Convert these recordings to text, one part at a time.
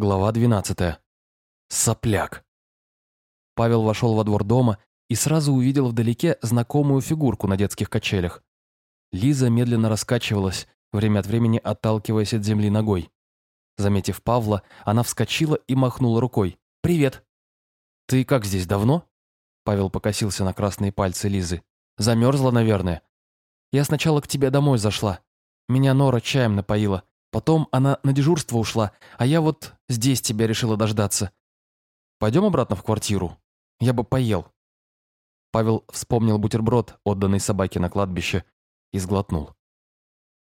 Глава 12. Сопляк. Павел вошел во двор дома и сразу увидел вдалеке знакомую фигурку на детских качелях. Лиза медленно раскачивалась, время от времени отталкиваясь от земли ногой. Заметив Павла, она вскочила и махнула рукой. «Привет!» «Ты как здесь, давно?» Павел покосился на красные пальцы Лизы. «Замерзла, наверное?» «Я сначала к тебе домой зашла. Меня Нора чаем напоила. Потом она на дежурство ушла, а я вот здесь тебя решила дождаться. Пойдем обратно в квартиру? Я бы поел». Павел вспомнил бутерброд, отданный собаке на кладбище, и сглотнул.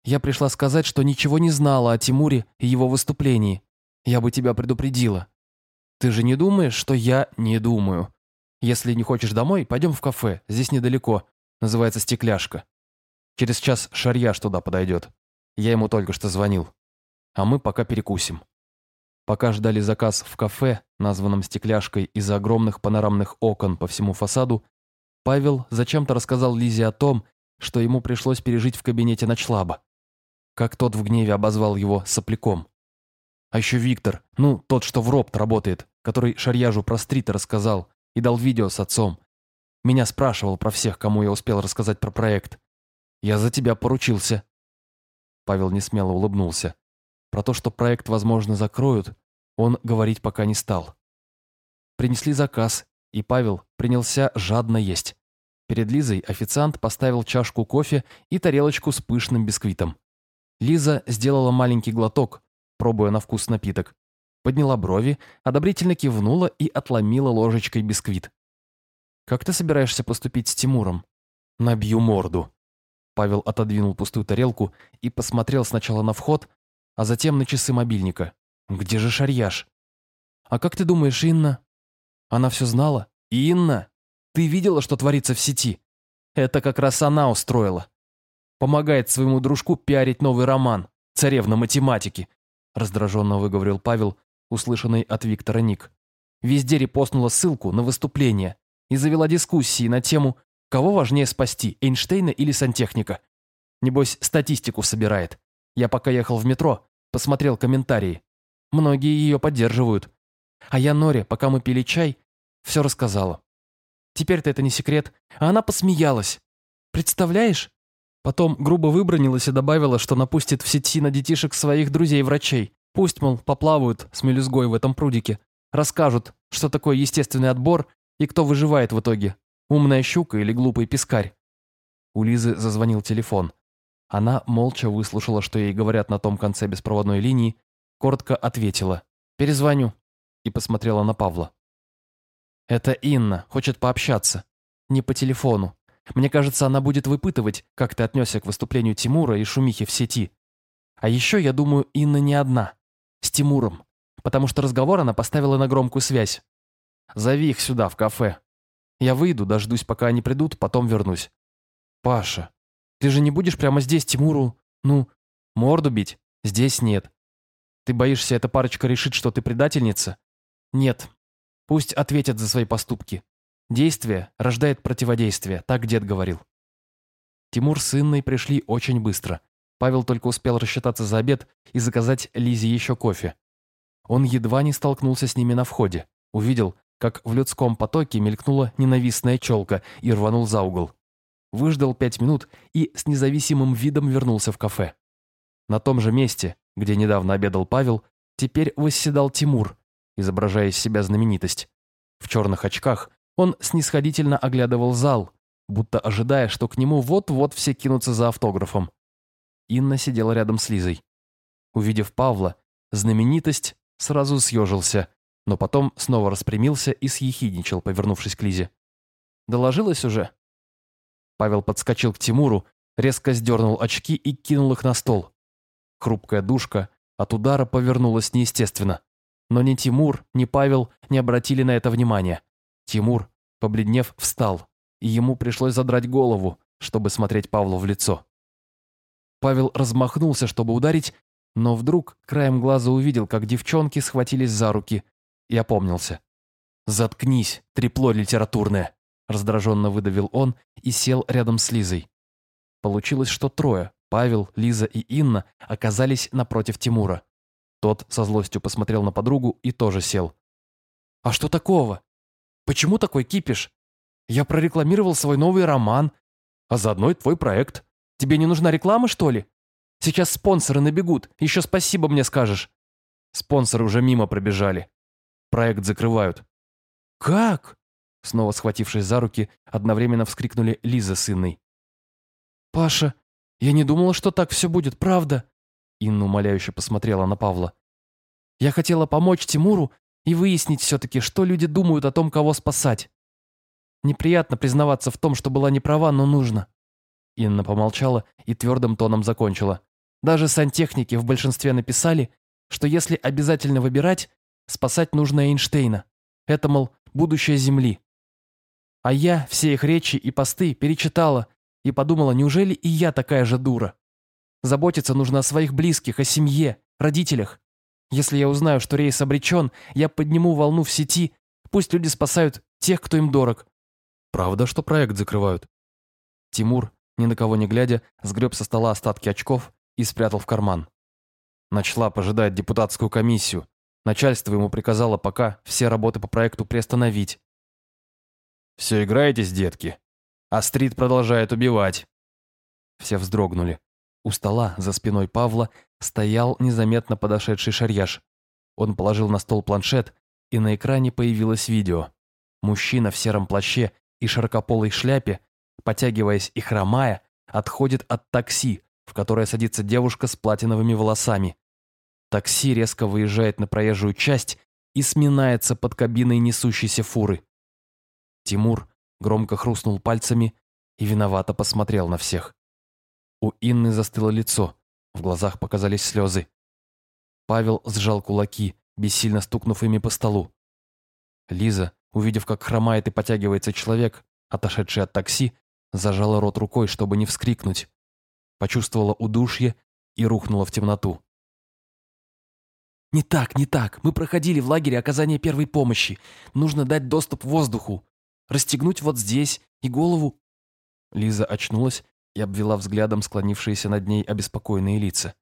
«Я пришла сказать, что ничего не знала о Тимуре и его выступлении. Я бы тебя предупредила. Ты же не думаешь, что я не думаю? Если не хочешь домой, пойдем в кафе, здесь недалеко. Называется «Стекляшка». Через час шарьяж туда подойдет. Я ему только что звонил. А мы пока перекусим. Пока ждали заказ в кафе, названном «Стекляшкой» из-за огромных панорамных окон по всему фасаду, Павел зачем-то рассказал Лизе о том, что ему пришлось пережить в кабинете ночлаба. Как тот в гневе обозвал его сопляком. А еще Виктор, ну, тот, что в РОПТ работает, который Шарьяжу про стрита рассказал и дал видео с отцом. Меня спрашивал про всех, кому я успел рассказать про проект. Я за тебя поручился. Павел несмело улыбнулся. Про то, что проект, возможно, закроют, он говорить пока не стал. Принесли заказ, и Павел принялся жадно есть. Перед Лизой официант поставил чашку кофе и тарелочку с пышным бисквитом. Лиза сделала маленький глоток, пробуя на вкус напиток. Подняла брови, одобрительно кивнула и отломила ложечкой бисквит. «Как ты собираешься поступить с Тимуром?» «Набью морду», Павел отодвинул пустую тарелку и посмотрел сначала на вход, а затем на часы мобильника. «Где же Шарьяш?» «А как ты думаешь, Инна?» Она все знала. «Инна, ты видела, что творится в сети? Это как раз она устроила. Помогает своему дружку пиарить новый роман «Царевна математики», раздраженно выговорил Павел, услышанный от Виктора Ник. Везде репостнула ссылку на выступление и завела дискуссии на тему Кого важнее спасти, Эйнштейна или сантехника? Небось, статистику собирает. Я пока ехал в метро, посмотрел комментарии. Многие ее поддерживают. А я Норе, пока мы пили чай, все рассказала. Теперь-то это не секрет, а она посмеялась. Представляешь? Потом грубо выбронилась и добавила, что напустит в сети на детишек своих друзей-врачей. Пусть, мол, поплавают с мелюзгой в этом прудике. Расскажут, что такое естественный отбор и кто выживает в итоге. Умная щука или глупый пескарь? У Лизы зазвонил телефон. Она молча выслушала, что ей говорят на том конце беспроводной линии, коротко ответила «Перезвоню» и посмотрела на Павла. «Это Инна, хочет пообщаться. Не по телефону. Мне кажется, она будет выпытывать, как ты отнесся к выступлению Тимура и шумихе в сети. А еще, я думаю, Инна не одна. С Тимуром. Потому что разговор она поставила на громкую связь. Зови их сюда, в кафе. Я выйду, дождусь, пока они придут, потом вернусь. Паша, ты же не будешь прямо здесь Тимуру, ну, морду бить? Здесь нет. Ты боишься, эта парочка решит, что ты предательница? Нет. Пусть ответят за свои поступки. Действие рождает противодействие, так дед говорил. Тимур с Инной пришли очень быстро. Павел только успел рассчитаться за обед и заказать Лизе еще кофе. Он едва не столкнулся с ними на входе. Увидел, как в людском потоке мелькнула ненавистная челка и рванул за угол. Выждал пять минут и с независимым видом вернулся в кафе. На том же месте, где недавно обедал Павел, теперь восседал Тимур, изображая из себя знаменитость. В черных очках он снисходительно оглядывал зал, будто ожидая, что к нему вот-вот все кинутся за автографом. Инна сидела рядом с Лизой. Увидев Павла, знаменитость сразу съежился но потом снова распрямился и съехидничал, повернувшись к Лизе. «Доложилась уже?» Павел подскочил к Тимуру, резко сдернул очки и кинул их на стол. Хрупкая душка от удара повернулась неестественно. Но ни Тимур, ни Павел не обратили на это внимания. Тимур, побледнев, встал, и ему пришлось задрать голову, чтобы смотреть Павлу в лицо. Павел размахнулся, чтобы ударить, но вдруг краем глаза увидел, как девчонки схватились за руки и опомнился. «Заткнись, трепло литературное!» Раздраженно выдавил он и сел рядом с Лизой. Получилось, что трое, Павел, Лиза и Инна, оказались напротив Тимура. Тот со злостью посмотрел на подругу и тоже сел. «А что такого? Почему такой кипиш? Я прорекламировал свой новый роман, а заодно и твой проект. Тебе не нужна реклама, что ли? Сейчас спонсоры набегут, еще спасибо мне скажешь». Спонсоры уже мимо пробежали. Проект закрывают. «Как?» Снова схватившись за руки, одновременно вскрикнули Лиза с Инной. «Паша, я не думала, что так все будет, правда?» Инна умоляюще посмотрела на Павла. «Я хотела помочь Тимуру и выяснить все-таки, что люди думают о том, кого спасать. Неприятно признаваться в том, что была неправа, но нужно». Инна помолчала и твердым тоном закончила. «Даже сантехники в большинстве написали, что если обязательно выбирать, спасать нужно Эйнштейна. Это, мол, будущее Земли. А я все их речи и посты перечитала и подумала, неужели и я такая же дура? Заботиться нужно о своих близких, о семье, родителях. Если я узнаю, что рейс обречен, я подниму волну в сети, пусть люди спасают тех, кто им дорог. Правда, что проект закрывают? Тимур, ни на кого не глядя, сгреб со стола остатки очков и спрятал в карман. Начала пожидать депутатскую комиссию. Начальство ему приказало пока все работы по проекту приостановить. «Все играетесь, детки?» А Стрит продолжает убивать. Все вздрогнули. У стола, за спиной Павла, стоял незаметно подошедший шарьяж. Он положил на стол планшет, и на экране появилось видео. Мужчина в сером плаще и широкополой шляпе, потягиваясь и хромая, отходит от такси, в которое садится девушка с платиновыми волосами. Такси резко выезжает на проезжую часть и сминается под кабиной несущейся фуры. Тимур громко хрустнул пальцами и виновато посмотрел на всех. У Инны застыло лицо, в глазах показались слезы. Павел сжал кулаки, бессильно стукнув ими по столу. Лиза, увидев, как хромает и потягивается человек, отошедший от такси, зажала рот рукой, чтобы не вскрикнуть. Почувствовала удушье и рухнула в темноту. «Не так, не так. Мы проходили в лагере оказания первой помощи. Нужно дать доступ воздуху расстегнуть вот здесь и голову...» Лиза очнулась и обвела взглядом склонившиеся над ней обеспокоенные лица.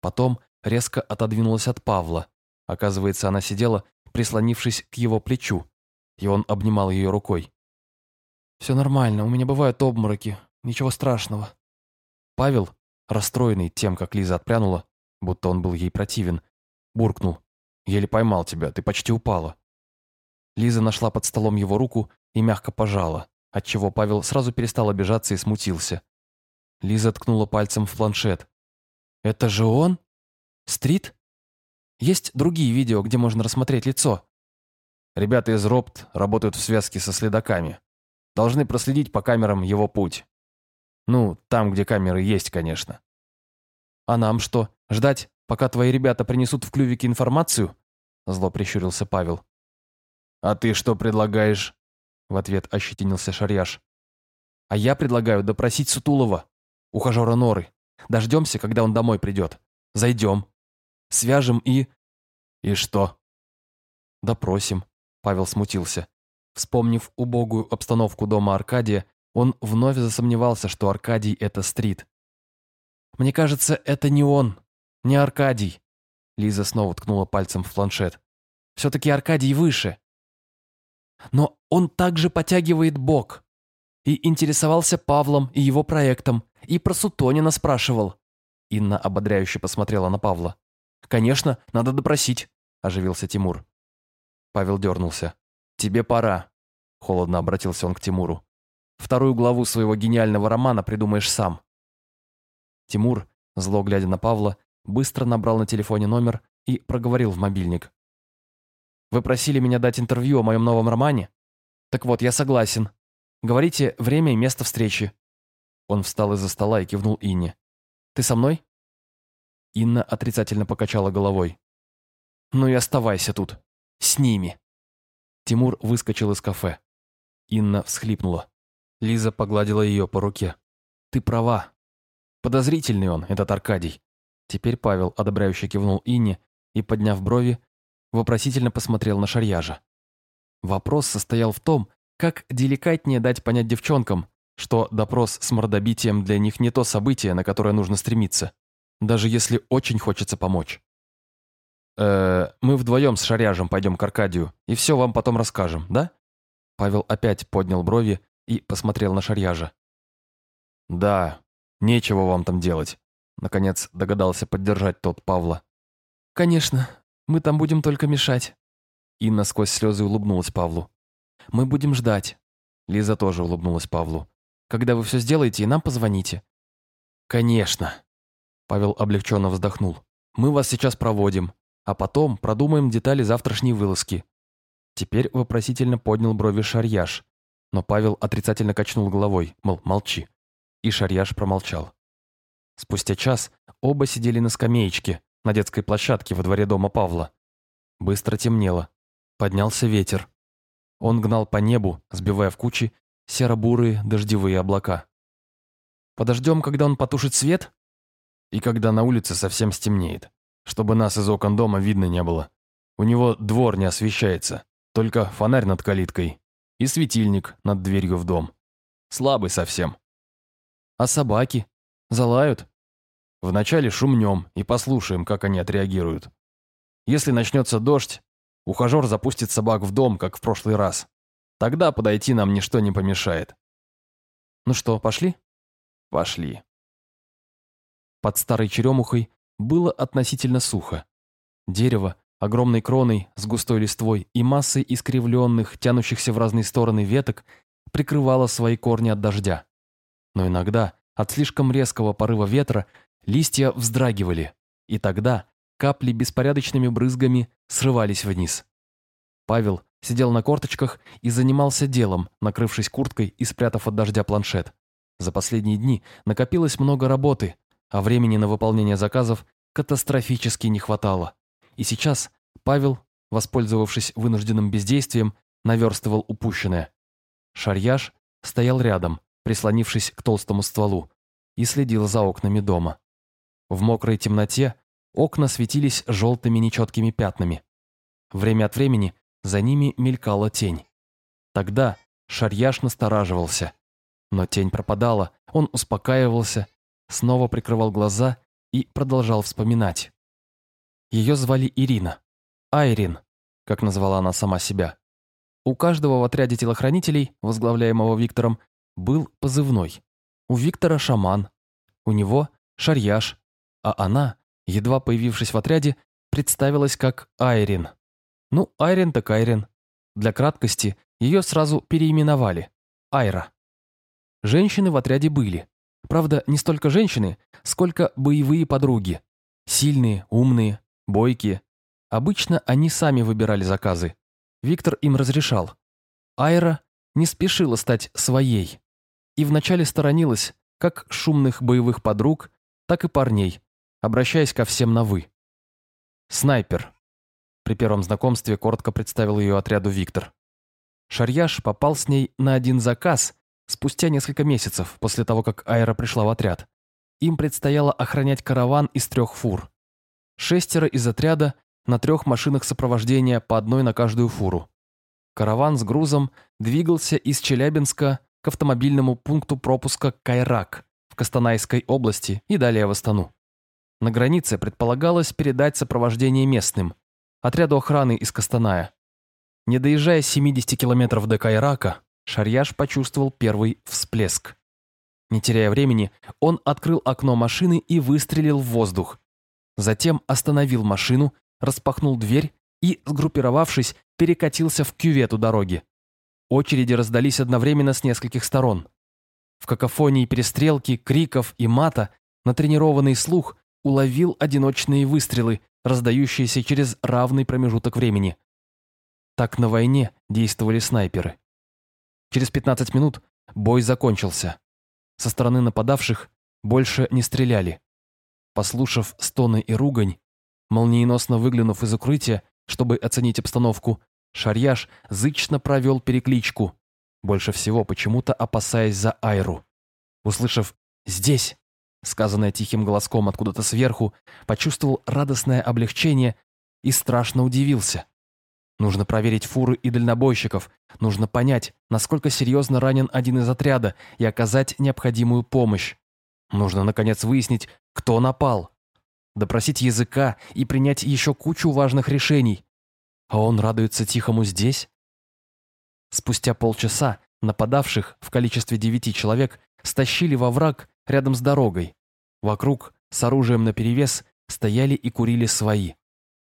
Потом резко отодвинулась от Павла. Оказывается, она сидела, прислонившись к его плечу, и он обнимал ее рукой. «Все нормально, у меня бывают обмороки, ничего страшного». Павел, расстроенный тем, как Лиза отпрянула, будто он был ей противен, буркнул. «Еле поймал тебя, ты почти упала». Лиза нашла под столом его руку и мягко пожала, отчего Павел сразу перестал обижаться и смутился. Лиза ткнула пальцем в планшет. «Это же он? Стрит? Есть другие видео, где можно рассмотреть лицо?» Ребята из РОПТ работают в связке со следаками. Должны проследить по камерам его путь. Ну, там, где камеры есть, конечно. А нам что, ждать, пока твои ребята принесут в клювике информацию? Зло прищурился Павел. А ты что предлагаешь? В ответ ощетинился Шарьяш. «А я предлагаю допросить Сутулова, ухажера Норы. Дождемся, когда он домой придет. Зайдем. Свяжем и...» «И что?» «Допросим», — Павел смутился. Вспомнив убогую обстановку дома Аркадия, он вновь засомневался, что Аркадий — это Стрит. «Мне кажется, это не он, не Аркадий». Лиза снова ткнула пальцем в планшет. «Все-таки Аркадий выше. Но он также потягивает бок. И интересовался Павлом и его проектом, и про Сутонина спрашивал. Инна ободряюще посмотрела на Павла. «Конечно, надо допросить», – оживился Тимур. Павел дернулся. «Тебе пора», – холодно обратился он к Тимуру. «Вторую главу своего гениального романа придумаешь сам». Тимур, зло глядя на Павла, быстро набрал на телефоне номер и проговорил в мобильник. Вы просили меня дать интервью о моем новом романе? Так вот, я согласен. Говорите время и место встречи». Он встал из-за стола и кивнул Инне. «Ты со мной?» Инна отрицательно покачала головой. «Ну и оставайся тут. С ними». Тимур выскочил из кафе. Инна всхлипнула. Лиза погладила ее по руке. «Ты права. Подозрительный он, этот Аркадий». Теперь Павел одобряюще кивнул Инне и, подняв брови, вопросительно посмотрел на Шарьяжа. Вопрос состоял в том, как деликатнее дать понять девчонкам, что допрос с мордобитием для них не то событие, на которое нужно стремиться, даже если очень хочется помочь. э, мы вдвоем с Шаряжем пойдем к Аркадию и все вам потом расскажем, да?» Павел опять поднял брови и посмотрел на Шарьяжа. «Да, нечего вам там делать», — наконец догадался поддержать тот Павла. «Конечно, мы там будем только мешать». Инна сквозь слезы улыбнулась Павлу. «Мы будем ждать». Лиза тоже улыбнулась Павлу. «Когда вы все сделаете, и нам позвоните». «Конечно». Павел облегченно вздохнул. «Мы вас сейчас проводим, а потом продумаем детали завтрашней вылазки». Теперь вопросительно поднял брови Шарьяш, но Павел отрицательно качнул головой, мол, молчи. И Шарьяш промолчал. Спустя час оба сидели на скамеечке, на детской площадке во дворе дома Павла. Быстро темнело. Поднялся ветер. Он гнал по небу, сбивая в кучи серо-бурые дождевые облака. «Подождем, когда он потушит свет?» «И когда на улице совсем стемнеет, чтобы нас из окон дома видно не было. У него двор не освещается, только фонарь над калиткой и светильник над дверью в дом. Слабый совсем». «А собаки? Залают?» Вначале шумнем и послушаем, как они отреагируют. Если начнется дождь, ухажер запустит собак в дом, как в прошлый раз. Тогда подойти нам ничто не помешает. Ну что, пошли? Пошли. Под старой черемухой было относительно сухо. Дерево, огромной кроной с густой листвой и массой искривленных, тянущихся в разные стороны веток, прикрывало свои корни от дождя. Но иногда, от слишком резкого порыва ветра, Листья вздрагивали, и тогда капли беспорядочными брызгами срывались вниз. Павел сидел на корточках и занимался делом, накрывшись курткой и спрятав от дождя планшет. За последние дни накопилось много работы, а времени на выполнение заказов катастрофически не хватало. И сейчас Павел, воспользовавшись вынужденным бездействием, наверстывал упущенное. Шарьяж стоял рядом, прислонившись к толстому стволу, и следил за окнами дома. В мокрой темноте окна светились желтыми нечеткими пятнами. Время от времени за ними мелькала тень. Тогда Шарьяш настораживался. Но тень пропадала, он успокаивался, снова прикрывал глаза и продолжал вспоминать. Ее звали Ирина. Айрин, как назвала она сама себя. У каждого в отряде телохранителей, возглавляемого Виктором, был позывной. У Виктора шаман, у него шарьяш, а она, едва появившись в отряде, представилась как Айрин. Ну, Айрин так Айрин. Для краткости ее сразу переименовали. Айра. Женщины в отряде были. Правда, не столько женщины, сколько боевые подруги. Сильные, умные, бойкие. Обычно они сами выбирали заказы. Виктор им разрешал. Айра не спешила стать своей. И вначале сторонилась как шумных боевых подруг, так и парней, обращаясь ко всем на «вы». «Снайпер». При первом знакомстве коротко представил ее отряду Виктор. Шарьяш попал с ней на один заказ спустя несколько месяцев после того, как Айра пришла в отряд. Им предстояло охранять караван из трех фур. Шестеро из отряда на трех машинах сопровождения по одной на каждую фуру. Караван с грузом двигался из Челябинска к автомобильному пункту пропуска Кайрак в Костанайской области и далее в Астану. На границе предполагалось передать сопровождение местным, отряду охраны из Костаная. Не доезжая 70 километров до Кайрака, Шарьяш почувствовал первый всплеск. Не теряя времени, он открыл окно машины и выстрелил в воздух. Затем остановил машину, распахнул дверь и, сгруппировавшись, перекатился в кювет у дороги. Очереди раздались одновременно с нескольких сторон. В какофонии перестрелки, криков и мата натренированный слух уловил одиночные выстрелы, раздающиеся через равный промежуток времени. Так на войне действовали снайперы. Через 15 минут бой закончился. Со стороны нападавших больше не стреляли. Послушав стоны и ругань, молниеносно выглянув из укрытия, чтобы оценить обстановку, Шарьяш зычно провел перекличку, больше всего почему-то опасаясь за Айру. Услышав «Здесь!», сказанное тихим голоском откуда-то сверху, почувствовал радостное облегчение и страшно удивился. Нужно проверить фуры и дальнобойщиков, нужно понять, насколько серьезно ранен один из отряда и оказать необходимую помощь. Нужно, наконец, выяснить, кто напал. допросить языка и принять еще кучу важных решений. А он радуется тихому здесь? Спустя полчаса нападавших в количестве девяти человек стащили во враг рядом с дорогой. Вокруг, с оружием наперевес, стояли и курили свои.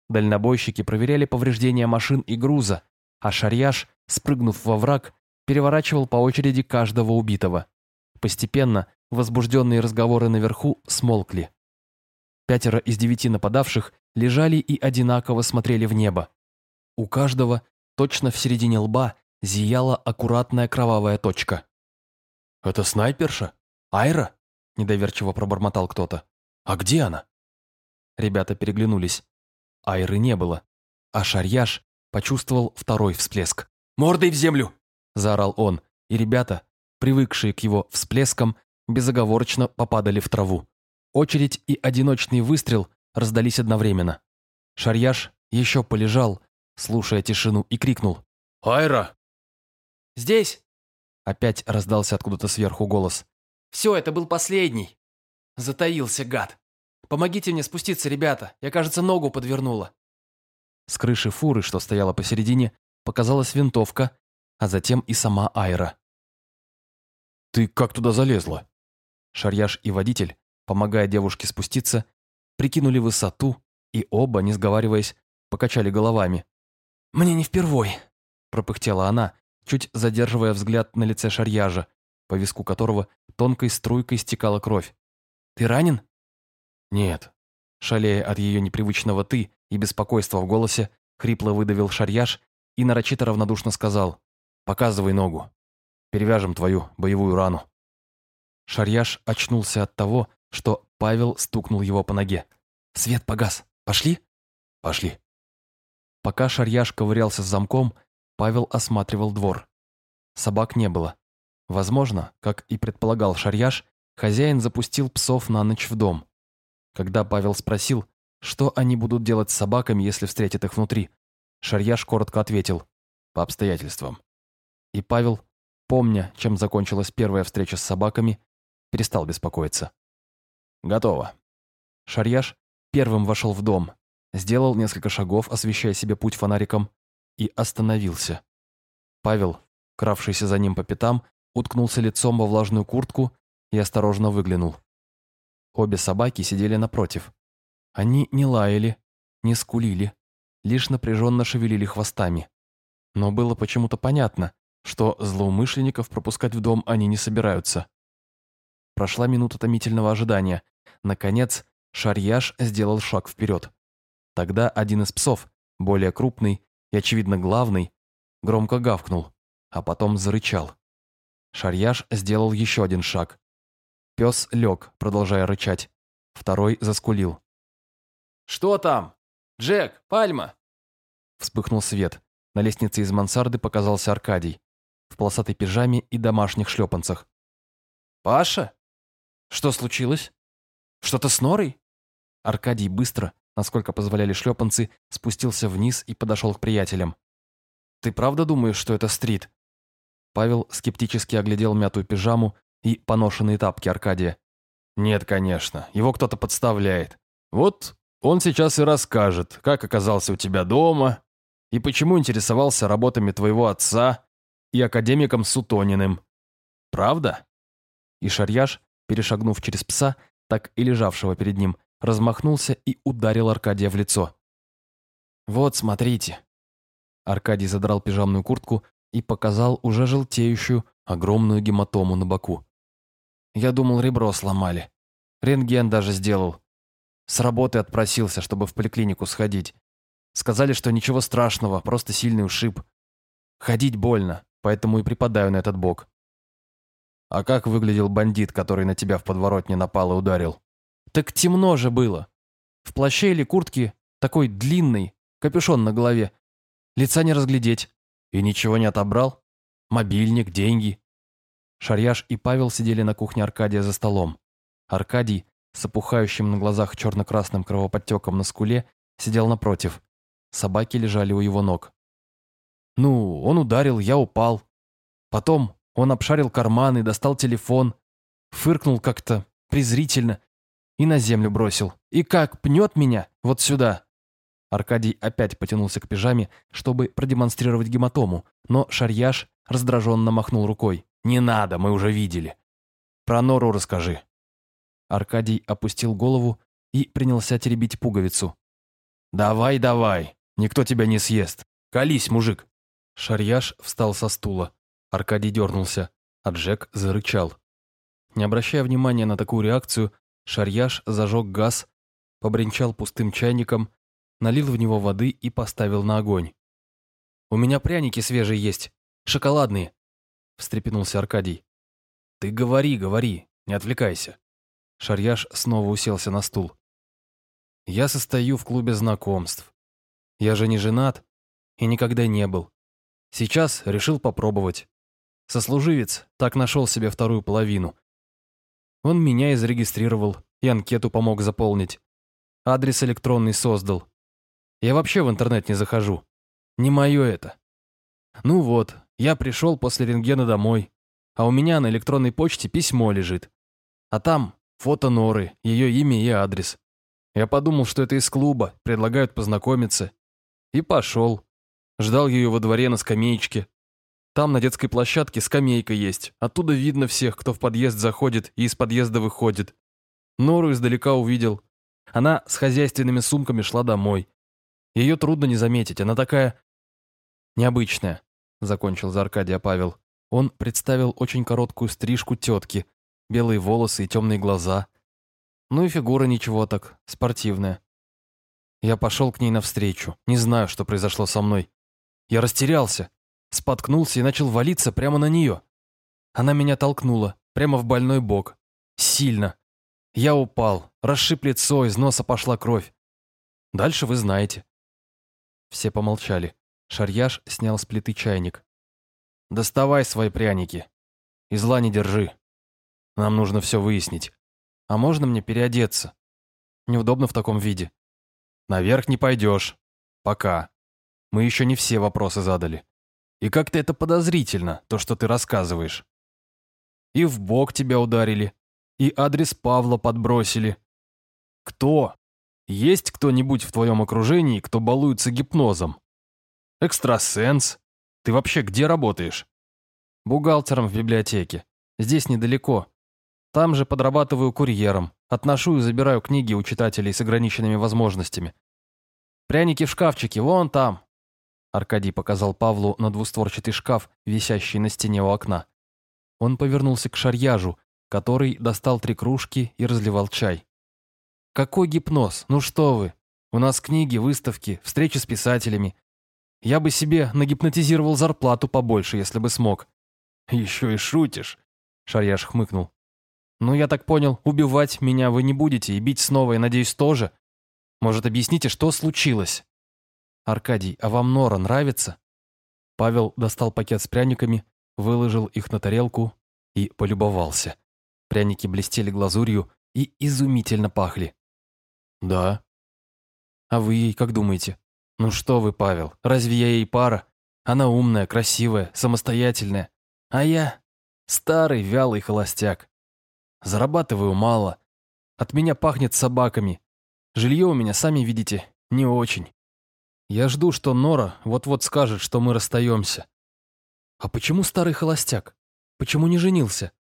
Дальнобойщики проверяли повреждения машин и груза, а Шарьяш, спрыгнув во враг, переворачивал по очереди каждого убитого. Постепенно возбужденные разговоры наверху смолкли. Пятеро из девяти нападавших лежали и одинаково смотрели в небо. У каждого, точно в середине лба, зияла аккуратная кровавая точка. «Это снайперша? Айра?» – недоверчиво пробормотал кто-то. «А где она?» Ребята переглянулись. Айры не было. А Шарьяш почувствовал второй всплеск. «Мордой в землю!» – заорал он, и ребята, привыкшие к его всплескам, безоговорочно попадали в траву. Очередь и одиночный выстрел раздались одновременно. Шарьяш еще полежал, слушая тишину, и крикнул. «Айра!» «Здесь!» Опять раздался откуда-то сверху голос. «Все, это был последний!» Затаился, гад. «Помогите мне спуститься, ребята, я, кажется, ногу подвернула». С крыши фуры, что стояла посередине, показалась винтовка, а затем и сама Айра. «Ты как туда залезла?» Шарьяш и водитель, помогая девушке спуститься, прикинули высоту и оба, не сговариваясь, покачали головами. «Мне не впервой», – пропыхтела она, чуть задерживая взгляд на лице Шарьяжа, по виску которого тонкой струйкой стекала кровь. «Ты ранен?» «Нет». Шалея от ее непривычного «ты» и беспокойства в голосе, хрипло выдавил Шарьяж и нарочито равнодушно сказал «Показывай ногу. Перевяжем твою боевую рану». Шарьяж очнулся от того, что Павел стукнул его по ноге. «Свет погас. Пошли?» «Пошли». Пока Шарьяж ковырялся с замком, Павел осматривал двор. Собак не было. Возможно, как и предполагал Шарьяж, хозяин запустил псов на ночь в дом. Когда Павел спросил, что они будут делать с собаками, если встретят их внутри, Шарьяж коротко ответил «по обстоятельствам». И Павел, помня, чем закончилась первая встреча с собаками, перестал беспокоиться. «Готово». Шарьяж первым вошел в дом, сделал несколько шагов, освещая себе путь фонариком, и остановился. Павел, кравшийся за ним по пятам, уткнулся лицом во влажную куртку и осторожно выглянул. Обе собаки сидели напротив. Они не лаяли, не скулили, лишь напряженно шевелили хвостами. Но было почему-то понятно, что злоумышленников пропускать в дом они не собираются. Прошла минута томительного ожидания. Наконец, Шарьяш сделал шаг вперед. Тогда один из псов, более крупный и, очевидно, главный, громко гавкнул, а потом зарычал. Шарьяш сделал еще один шаг. Пес лег, продолжая рычать. Второй заскулил. «Что там? Джек, Пальма!» Вспыхнул свет. На лестнице из мансарды показался Аркадий. В полосатой пижаме и домашних шлепанцах. «Паша?» «Что случилось? Что-то с Норой?» Аркадий быстро, насколько позволяли шлепанцы, спустился вниз и подошел к приятелям. «Ты правда думаешь, что это стрит?» Павел скептически оглядел мятую пижаму и поношенные тапки Аркадия. «Нет, конечно, его кто-то подставляет. Вот он сейчас и расскажет, как оказался у тебя дома и почему интересовался работами твоего отца и академиком Сутониным. Правда?» И Шарьяж перешагнув через пса, так и лежавшего перед ним, размахнулся и ударил Аркадия в лицо. «Вот, смотрите». Аркадий задрал пижамную куртку и показал уже желтеющую, огромную гематому на боку. «Я думал, ребро сломали. Рентген даже сделал. С работы отпросился, чтобы в поликлинику сходить. Сказали, что ничего страшного, просто сильный ушиб. Ходить больно, поэтому и припадаю на этот бок. А как выглядел бандит, который на тебя в подворотне напал и ударил? Так темно же было. В плаще или куртке такой длинный, капюшон на голове. Лица не разглядеть. И ничего не отобрал? Мобильник, деньги. Шарьяш и Павел сидели на кухне Аркадия за столом. Аркадий, с опухающим на глазах черно-красным кровоподтеком на скуле, сидел напротив. Собаки лежали у его ног. Ну, он ударил, я упал. Потом он обшарил карманы, достал телефон, фыркнул как-то презрительно и на землю бросил. И как пнет меня вот сюда. Аркадий опять потянулся к пижаме, чтобы продемонстрировать гематому, но Шарьяш раздраженно махнул рукой. «Не надо, мы уже видели. Про нору расскажи». Аркадий опустил голову и принялся теребить пуговицу. «Давай, давай, никто тебя не съест. Колись, мужик!» Шарьяш встал со стула. Аркадий дернулся, а Джек зарычал. Не обращая внимания на такую реакцию, Шарьяш зажег газ, побренчал пустым чайником, налил в него воды и поставил на огонь. «У меня пряники свежие есть, шоколадные», — встрепенулся Аркадий. «Ты говори, говори, не отвлекайся». Шарьяш снова уселся на стул. «Я состою в клубе знакомств. Я же не женат и никогда не был. Сейчас решил попробовать. Сослуживец так нашел себе вторую половину. Он меня и зарегистрировал, и анкету помог заполнить. Адрес электронный создал. Я вообще в интернет не захожу. Не мое это. Ну вот, я пришел после рентгена домой, а у меня на электронной почте письмо лежит. А там фото Норы, ее имя и адрес. Я подумал, что это из клуба, предлагают познакомиться. И пошел. Ждал ее во дворе на скамеечке. Там на детской площадке скамейка есть. Оттуда видно всех, кто в подъезд заходит и из подъезда выходит. Нору издалека увидел. Она с хозяйственными сумками шла домой. Ее трудно не заметить, она такая... необычная, закончил за Аркадия Павел. Он представил очень короткую стрижку тетки, белые волосы и темные глаза. Ну и фигура ничего так, спортивная. Я пошел к ней навстречу, не знаю, что произошло со мной. Я растерялся, споткнулся и начал валиться прямо на нее. Она меня толкнула, прямо в больной бок. Сильно. Я упал, расшиб лицо, из носа пошла кровь. Дальше вы знаете. Все помолчали. Шарьяш снял с плиты чайник. «Доставай свои пряники. И зла не держи. Нам нужно все выяснить. А можно мне переодеться? Неудобно в таком виде. Наверх не пойдешь. Пока. Мы еще не все вопросы задали. И как-то это подозрительно, то, что ты рассказываешь. И в бок тебя ударили, и адрес Павла подбросили. Кто? Есть кто-нибудь в твоем окружении, кто балуется гипнозом? Экстрасенс? Ты вообще где работаешь? Бухгалтером в библиотеке. Здесь недалеко. Там же подрабатываю курьером. Отношу и забираю книги у читателей с ограниченными возможностями. Пряники в шкафчике, вон там. Аркадий показал Павлу на двустворчатый шкаф, висящий на стене у окна. Он повернулся к шарьяжу, который достал три кружки и разливал чай. Какой гипноз? Ну что вы? У нас книги, выставки, встречи с писателями. Я бы себе нагипнотизировал зарплату побольше, если бы смог. Еще и шутишь, Шарьяш хмыкнул. Ну, я так понял, убивать меня вы не будете и бить снова, я надеюсь, тоже. Может, объясните, что случилось? Аркадий, а вам Нора нравится? Павел достал пакет с пряниками, выложил их на тарелку и полюбовался. Пряники блестели глазурью и изумительно пахли. «Да». «А вы ей как думаете?» «Ну что вы, Павел, разве я ей пара? Она умная, красивая, самостоятельная. А я старый, вялый холостяк. Зарабатываю мало. От меня пахнет собаками. Жилье у меня, сами видите, не очень. Я жду, что Нора вот-вот скажет, что мы расстаемся. А почему старый холостяк? Почему не женился?»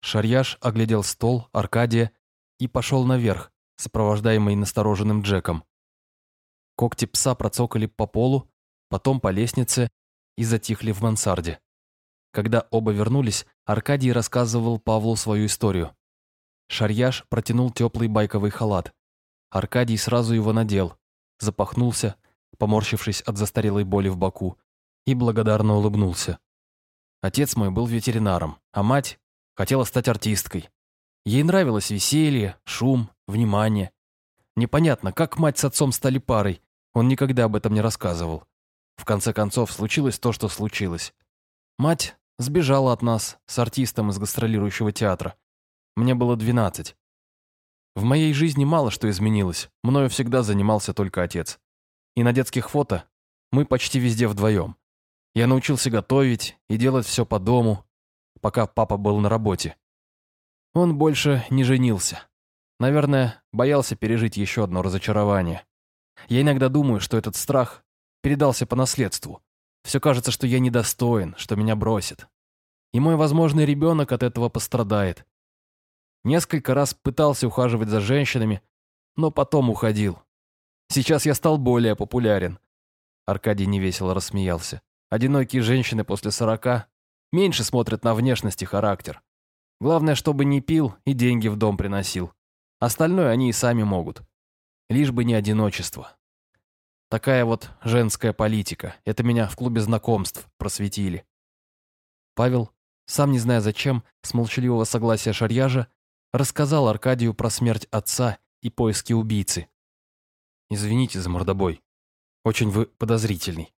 Шарьяш оглядел стол, Аркадия и пошел наверх, сопровождаемый настороженным Джеком. Когти пса процокали по полу, потом по лестнице и затихли в мансарде. Когда оба вернулись, Аркадий рассказывал Павлу свою историю. Шарьяш протянул теплый байковый халат. Аркадий сразу его надел, запахнулся, поморщившись от застарелой боли в боку, и благодарно улыбнулся. Отец мой был ветеринаром, а мать хотела стать артисткой. Ей нравилось веселье, шум, внимание. Непонятно, как мать с отцом стали парой, он никогда об этом не рассказывал. В конце концов, случилось то, что случилось. Мать сбежала от нас с артистом из гастролирующего театра. Мне было 12. В моей жизни мало что изменилось, мною всегда занимался только отец. И на детских фото мы почти везде вдвоем. Я научился готовить и делать все по дому, пока папа был на работе. Он больше не женился. Наверное, боялся пережить еще одно разочарование. Я иногда думаю, что этот страх передался по наследству. Все кажется, что я недостоин, что меня бросит. И мой возможный ребенок от этого пострадает. Несколько раз пытался ухаживать за женщинами, но потом уходил. Сейчас я стал более популярен. Аркадий невесело рассмеялся. Одинокие женщины после сорока меньше смотрят на внешность и характер. Главное, чтобы не пил и деньги в дом приносил. Остальное они и сами могут. Лишь бы не одиночество. Такая вот женская политика. Это меня в клубе знакомств просветили. Павел, сам не зная зачем, с молчаливого согласия Шарьяжа, рассказал Аркадию про смерть отца и поиски убийцы. «Извините за мордобой. Очень вы подозрительный».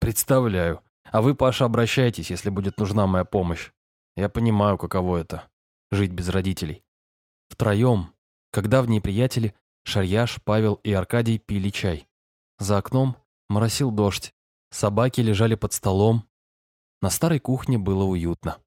«Представляю. А вы, Паша, обращайтесь, если будет нужна моя помощь. Я понимаю, каково это — жить без родителей». Втроем, как давние приятели, Шарьяш, Павел и Аркадий пили чай. За окном моросил дождь, собаки лежали под столом. На старой кухне было уютно.